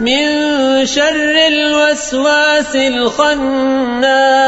من شر الوسواس الخناس.